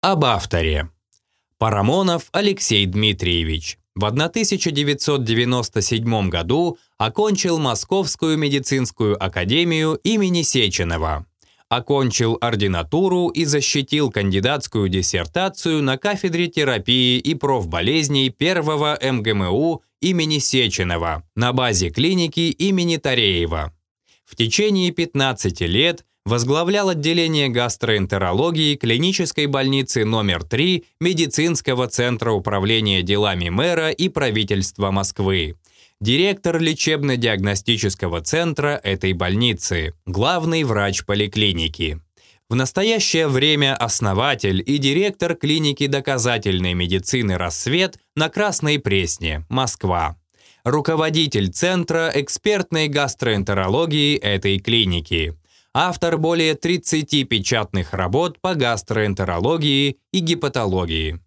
Об авторе. Парамонов Алексей Дмитриевич. В 1997 году окончил Московскую медицинскую академию имени Сеченова. Окончил ординатуру и защитил кандидатскую диссертацию на кафедре терапии и профболезней первого МГМУ имени Сеченова на базе клиники имени Тареева. В течение 15 лет возглавлял отделение гастроэнтерологии клинической больницы номер 3 Медицинского центра управления делами мэра и правительства Москвы. Директор лечебно-диагностического центра этой больницы, главный врач поликлиники. В настоящее время основатель и директор клиники доказательной медицины «Рассвет» на Красной Пресне, Москва. Руководитель Центра экспертной гастроэнтерологии этой клиники – автор более 30 печатных работ по гастроэнтерологии и гепатологии.